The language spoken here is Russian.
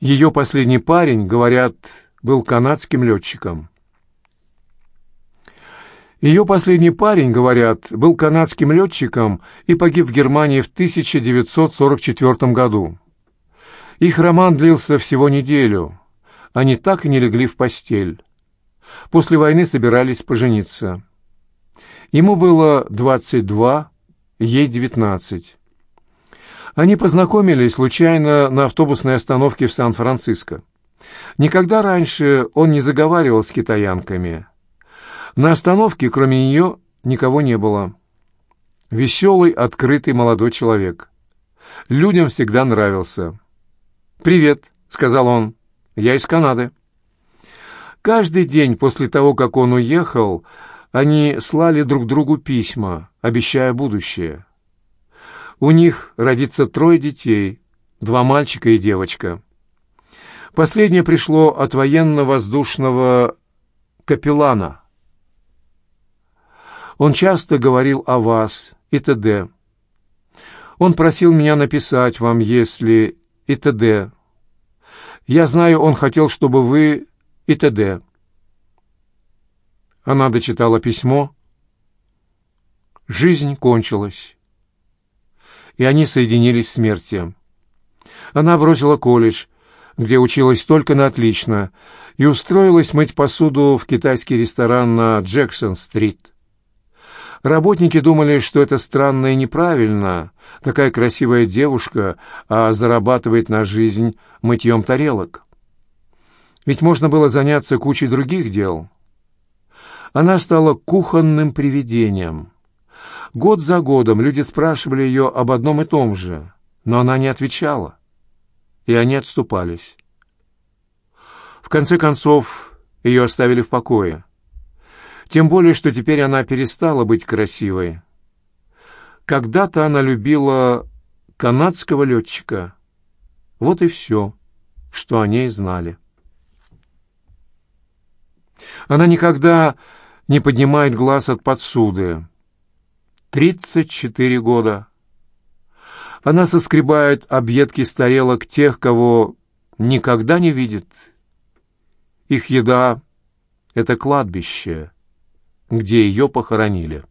Ее последний парень, говорят, был канадским летчиком. Ее последний парень, говорят, был канадским летчиком и погиб в Германии в 1944 году. Их роман длился всего неделю. Они так и не легли в постель. После войны собирались пожениться. Ему было 22, ей 19. Они познакомились случайно на автобусной остановке в Сан-Франциско. Никогда раньше он не заговаривал с китаянками. На остановке, кроме нее, никого не было. Веселый, открытый молодой человек. Людям всегда нравился. «Привет», — сказал он, — «я из Канады». Каждый день после того, как он уехал, они слали друг другу письма, обещая будущее. У них родится трое детей, два мальчика и девочка. Последнее пришло от военно-воздушного капеллана. Он часто говорил о вас и т.д. Он просил меня написать вам, если и т.д. Я знаю, он хотел, чтобы вы и т.д. Она дочитала письмо. Жизнь кончилась, и они соединились в смерти. Она бросила колледж, где училась только на отлично, и устроилась мыть посуду в китайский ресторан на Джексон-стрит. Работники думали, что это странно и неправильно, такая красивая девушка, а зарабатывает на жизнь мытьем тарелок. Ведь можно было заняться кучей других дел. Она стала кухонным привидением. Год за годом люди спрашивали ее об одном и том же, но она не отвечала, и они отступались. В конце концов, ее оставили в покое. Тем более, что теперь она перестала быть красивой. Когда-то она любила канадского летчика. Вот и все, что о ней знали. Она никогда не поднимает глаз от подсуды. Тридцать четыре года. Она соскребает объедки с тарелок тех, кого никогда не видит. Их еда — это кладбище — где ее похоронили.